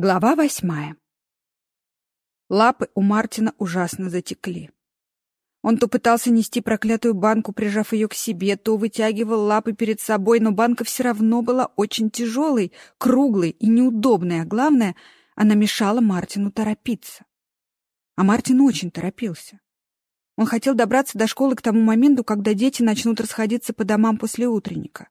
Глава восьмая. Лапы у Мартина ужасно затекли. Он то пытался нести проклятую банку, прижав ее к себе, то вытягивал лапы перед собой, но банка все равно была очень тяжелой, круглой и неудобной, а главное, она мешала Мартину торопиться. А Мартин очень торопился. Он хотел добраться до школы к тому моменту, когда дети начнут расходиться по домам после утренника.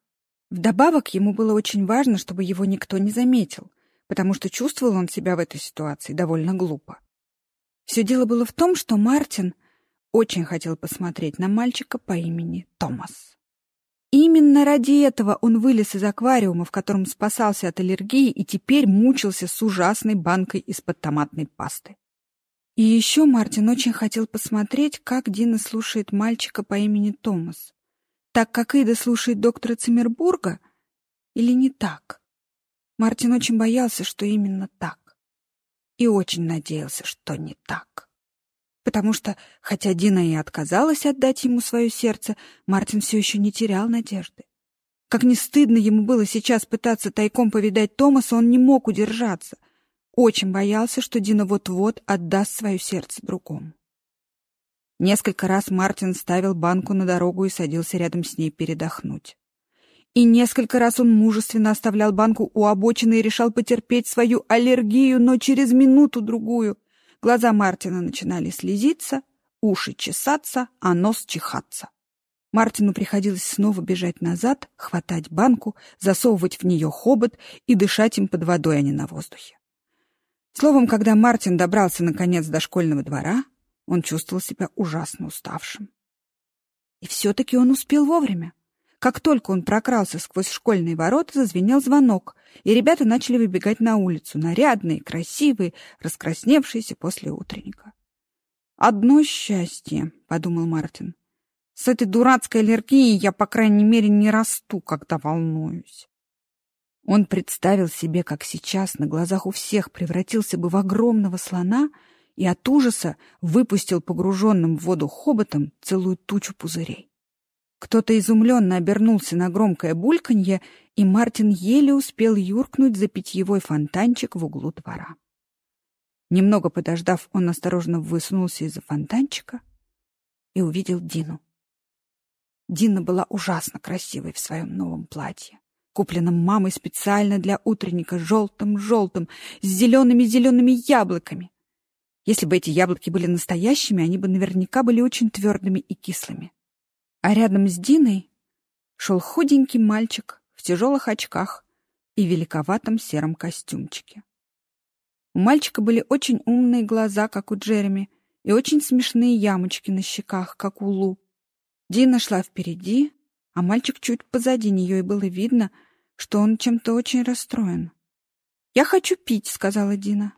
Вдобавок, ему было очень важно, чтобы его никто не заметил потому что чувствовал он себя в этой ситуации довольно глупо. Все дело было в том, что Мартин очень хотел посмотреть на мальчика по имени Томас. Именно ради этого он вылез из аквариума, в котором спасался от аллергии, и теперь мучился с ужасной банкой из-под томатной пасты. И еще Мартин очень хотел посмотреть, как Дина слушает мальчика по имени Томас. Так, как Ида слушает доктора Циммербурга, или не так? Мартин очень боялся, что именно так. И очень надеялся, что не так. Потому что, хотя Дина и отказалась отдать ему свое сердце, Мартин все еще не терял надежды. Как не стыдно ему было сейчас пытаться тайком повидать Томаса, он не мог удержаться. Очень боялся, что Дина вот-вот отдаст свое сердце другому. Несколько раз Мартин ставил банку на дорогу и садился рядом с ней передохнуть. И несколько раз он мужественно оставлял банку у обочины и решал потерпеть свою аллергию, но через минуту-другую глаза Мартина начинали слезиться, уши чесаться, а нос чихаться. Мартину приходилось снова бежать назад, хватать банку, засовывать в нее хобот и дышать им под водой, а не на воздухе. Словом, когда Мартин добрался наконец до школьного двора, он чувствовал себя ужасно уставшим. И все-таки он успел вовремя. Как только он прокрался сквозь школьные ворота, зазвенел звонок, и ребята начали выбегать на улицу, нарядные, красивые, раскрасневшиеся после утренника. «Одно счастье», — подумал Мартин. «С этой дурацкой аллергией я, по крайней мере, не расту, когда волнуюсь». Он представил себе, как сейчас на глазах у всех превратился бы в огромного слона и от ужаса выпустил погруженным в воду хоботом целую тучу пузырей. Кто-то изумленно обернулся на громкое бульканье, и Мартин еле успел юркнуть за питьевой фонтанчик в углу двора. Немного подождав, он осторожно высунулся из-за фонтанчика и увидел Дину. Дина была ужасно красивой в своем новом платье, купленном мамой специально для утренника, желтым-желтым, с зелеными-зелеными яблоками. Если бы эти яблоки были настоящими, они бы наверняка были очень твердыми и кислыми. А рядом с Диной шел худенький мальчик в тяжелых очках и великоватом сером костюмчике. У мальчика были очень умные глаза, как у Джереми, и очень смешные ямочки на щеках, как у Лу. Дина шла впереди, а мальчик чуть позади нее, и было видно, что он чем-то очень расстроен. «Я хочу пить», — сказала Дина.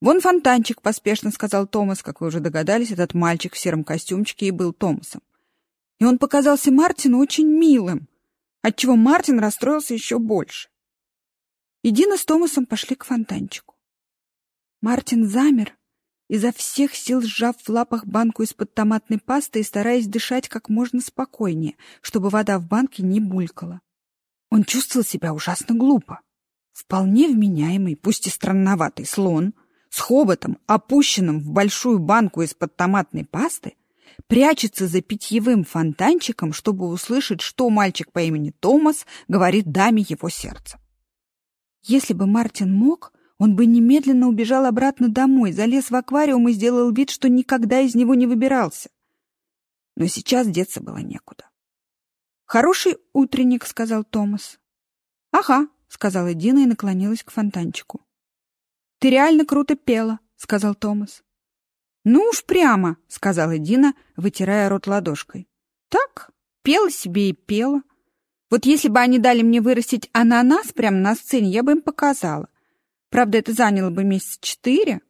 «Вон фонтанчик», — поспешно сказал Томас. Как вы уже догадались, этот мальчик в сером костюмчике и был Томасом и он показался Мартину очень милым, отчего Мартин расстроился еще больше. И Дина с Томасом пошли к фонтанчику. Мартин замер, изо всех сил сжав в лапах банку из-под томатной пасты и стараясь дышать как можно спокойнее, чтобы вода в банке не булькала. Он чувствовал себя ужасно глупо. Вполне вменяемый, пусть и странноватый слон, с хоботом, опущенным в большую банку из-под томатной пасты, прячется за питьевым фонтанчиком, чтобы услышать, что мальчик по имени Томас говорит даме его сердца. Если бы Мартин мог, он бы немедленно убежал обратно домой, залез в аквариум и сделал вид, что никогда из него не выбирался. Но сейчас деться было некуда. «Хороший утренник», — сказал Томас. «Ага», — сказала Дина и наклонилась к фонтанчику. «Ты реально круто пела», — сказал Томас. «Ну уж прямо», — сказала Дина, вытирая рот ладошкой. «Так, пела себе и пела. Вот если бы они дали мне вырастить ананас прямо на сцене, я бы им показала. Правда, это заняло бы месяц четыре,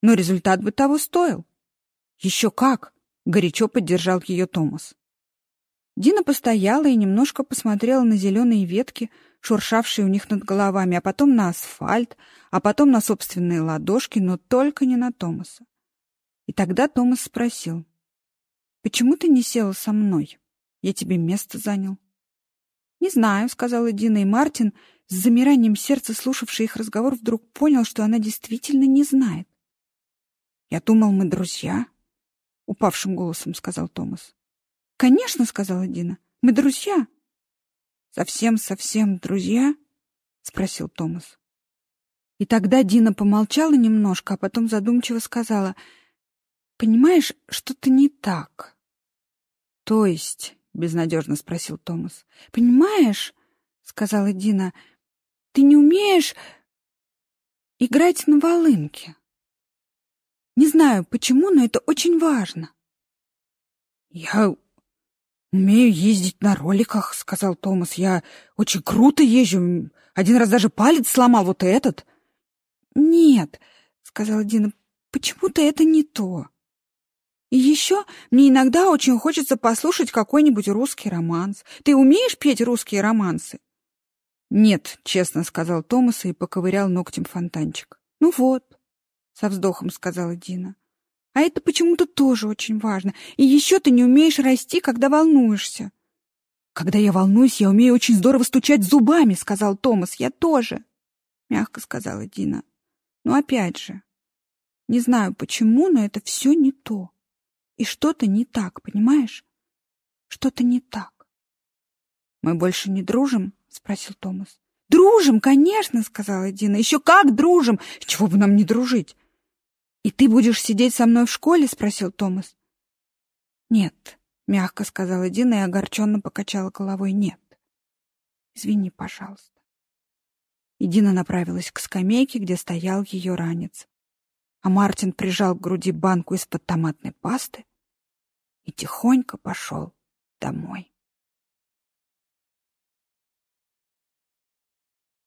но результат бы того стоил». «Еще как!» — горячо поддержал ее Томас. Дина постояла и немножко посмотрела на зеленые ветки, шуршавшие у них над головами, а потом на асфальт, а потом на собственные ладошки, но только не на Томаса. И тогда Томас спросил, «Почему ты не села со мной? Я тебе место занял». «Не знаю», — сказала Дина, и Мартин, с замиранием сердца слушавший их разговор, вдруг понял, что она действительно не знает. «Я думал, мы друзья», — упавшим голосом сказал Томас. «Конечно», — сказала Дина, — «мы друзья». «Совсем-совсем друзья?» — спросил Томас. И тогда Дина помолчала немножко, а потом задумчиво сказала, «Понимаешь, что-то не так». «То есть?» — безнадежно спросил Томас. «Понимаешь?» — сказала Дина. «Ты не умеешь играть на волынке. Не знаю, почему, но это очень важно». «Я умею ездить на роликах», — сказал Томас. «Я очень круто езжу. Один раз даже палец сломал, вот этот». «Нет», — сказала Дина, — «почему-то это не то». И еще мне иногда очень хочется послушать какой-нибудь русский романс. Ты умеешь петь русские романсы? Нет, честно сказал Томас и поковырял ногтем фонтанчик. Ну вот, со вздохом сказала Дина. А это почему-то тоже очень важно. И еще ты не умеешь расти, когда волнуешься. Когда я волнуюсь, я умею очень здорово стучать зубами, сказал Томас. Я тоже, мягко сказала Дина. Но опять же, не знаю почему, но это все не то. И что-то не так, понимаешь? Что-то не так. Мы больше не дружим? спросил Томас. Дружим, конечно, сказала Дина. Еще как дружим. Чего бы нам не дружить? И ты будешь сидеть со мной в школе? спросил Томас. Нет, мягко сказала Дина и огорченно покачала головой. Нет. Извини, пожалуйста. И Дина направилась к скамейке, где стоял ее ранец а Мартин прижал к груди банку из-под томатной пасты и тихонько пошел домой.